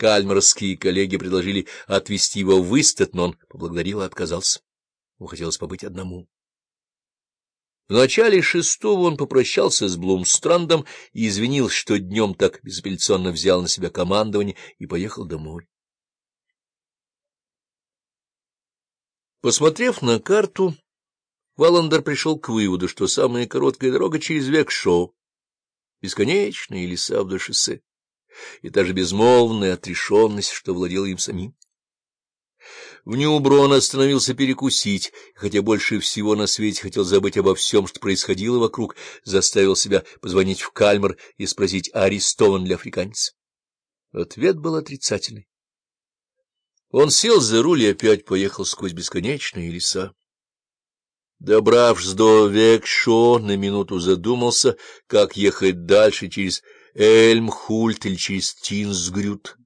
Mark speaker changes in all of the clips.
Speaker 1: Кальмарские коллеги предложили отвезти его в Истат, но он поблагодарил и отказался. Ему хотелось побыть одному. В начале шестого он попрощался с Блумстрандом и извинился, что днем так безапелляционно взял на себя командование и поехал домой. Посмотрев на карту, Валандер пришел к выводу, что самая короткая дорога через Векшоу, бесконечные леса вдоль шоссе, и та же безмолвная отрешенность, что владела им самим. В Нюбру он остановился перекусить, хотя больше всего на свете хотел забыть обо всем, что происходило вокруг, заставил себя позвонить в Кальмар и спросить, арестован ли африканец. Ответ был отрицательный. Он сел за руль и опять поехал сквозь бесконечные леса. Добравшись до Векшо, на минуту задумался, как ехать дальше через Эльмхульт или через Тинсгрют.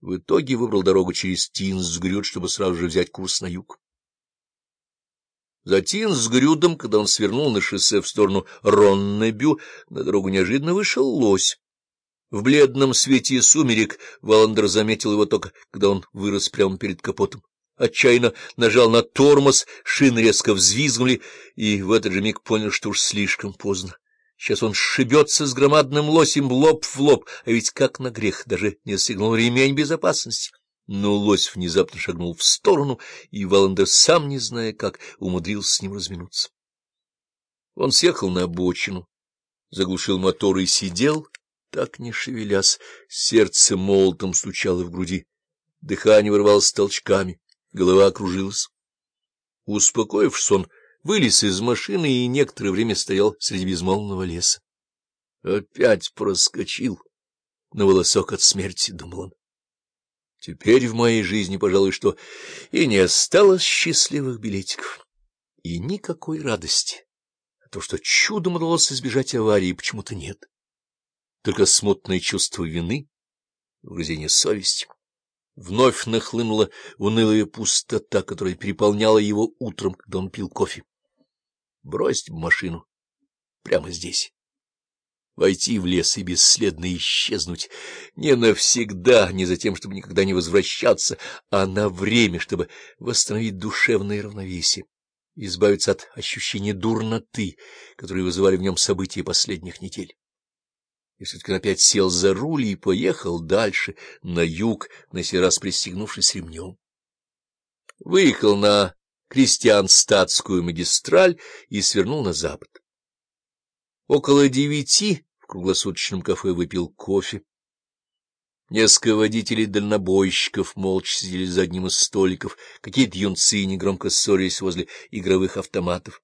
Speaker 1: В итоге выбрал дорогу через Тинсгрюд, чтобы сразу же взять курс на юг. За Тинсгрюдом, когда он свернул на шоссе в сторону Роннебю, на дорогу неожиданно вышел лось. В бледном свете сумерек Валандер заметил его только, когда он вырос прямо перед капотом. Отчаянно нажал на тормоз, шины резко взвизгнули, и в этот же миг понял, что уж слишком поздно. Сейчас он сшибется с громадным лосем лоб в лоб, а ведь как на грех, даже не застегнул ремень безопасности. Но лось внезапно шагнул в сторону, и Валандер, сам не зная как, умудрился с ним разминуться. Он съехал на обочину, заглушил мотор и сидел, так не шевелясь, сердце молотом стучало в груди, дыхание вырвалось толчками, голова окружилась. Успокоившись, он вылез из машины и некоторое время стоял среди безмолвного леса. Опять проскочил на волосок от смерти, — думал он. Теперь в моей жизни, пожалуй, что и не осталось счастливых билетиков, и никакой радости. То, что чудом удалось избежать аварии, почему-то нет. Только смутное чувство вины, угрызение совести. Вновь нахлынула унылая пустота, которая переполняла его утром, когда он пил кофе бросить машину прямо здесь. Войти в лес и бесследно исчезнуть не навсегда, не за тем, чтобы никогда не возвращаться, а на время, чтобы восстановить душевное равновесие, избавиться от ощущения дурноты, которые вызывали в нем события последних недель. И все-таки он опять сел за руль и поехал дальше, на юг, на сей раз пристегнувшись ремнем. Выехал на крестьян-статскую магистраль и свернул на запад. Около девяти в круглосуточном кафе выпил кофе. Несколько водителей-дальнобойщиков молча сидели за одним из столиков, какие-то юнцы негромко ссорились возле игровых автоматов.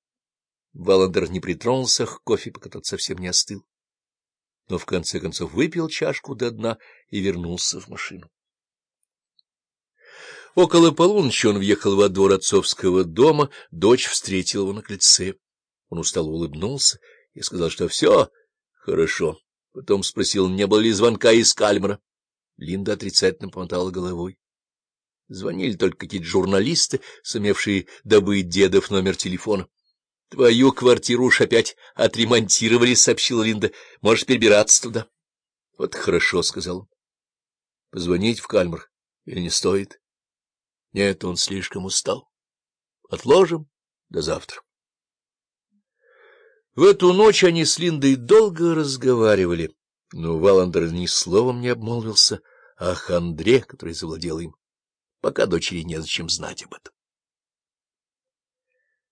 Speaker 1: Валандер не притронулся к кофе, пока тот совсем не остыл. Но в конце концов выпил чашку до дна и вернулся в машину. Около полуночи он въехал во двор отцовского дома, дочь встретила его на крыльце. Он устало улыбнулся и сказал, что все хорошо. Потом спросил, не было ли звонка из Кальмара. Линда отрицательно помотала головой. Звонили только какие-то журналисты, сумевшие добыть дедов номер телефона. — Твою квартиру уж опять отремонтировали, — сообщила Линда. — Можешь перебираться туда. — Вот хорошо, — сказал он. — Позвонить в Кальмар или не стоит? Нет, он слишком устал. Отложим до завтра. В эту ночь они с Линдой долго разговаривали, но Валандер ни словом не обмолвился о хандре, который завладел им, пока дочери незачем знать об этом.